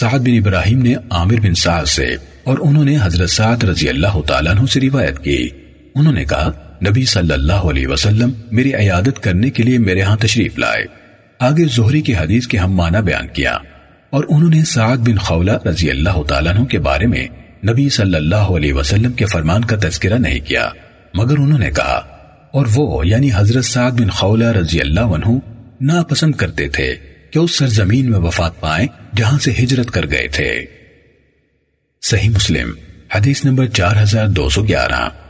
سعد بن ابراہیم نے عامر بن سعد سے اور انہوں نے حضرت سعد رضی اللہ تعالیٰ عنہ سے روایت کی۔ انہوں نے کہا، نبی صلی اللہ علیہ وسلم میری عیادت کرنے کے لیے میرے ہاں تشریف لائے۔ آگے زہری کی حدیث کے ہم معنی بیان کیا۔ اور انہوں نے سعد بن خولہ رضی اللہ تعالیٰ عنہ کے بارے میں نبی صلی اللہ علیہ وسلم کے فرمان کا تذکرہ نہیں کیا۔ مگر انہوں نے کہا، اور وہ یعنی حضرت سعد بن خولہ رضی اللہ عنہ، ناپسند کرتے تھے۔ کہ اس سرزمین میں وفات پائیں جہاں سے ہجرت کر گئے تھے۔ صحیح مسلم، حدیث نمبر چار ہزار دو سو گیارہ۔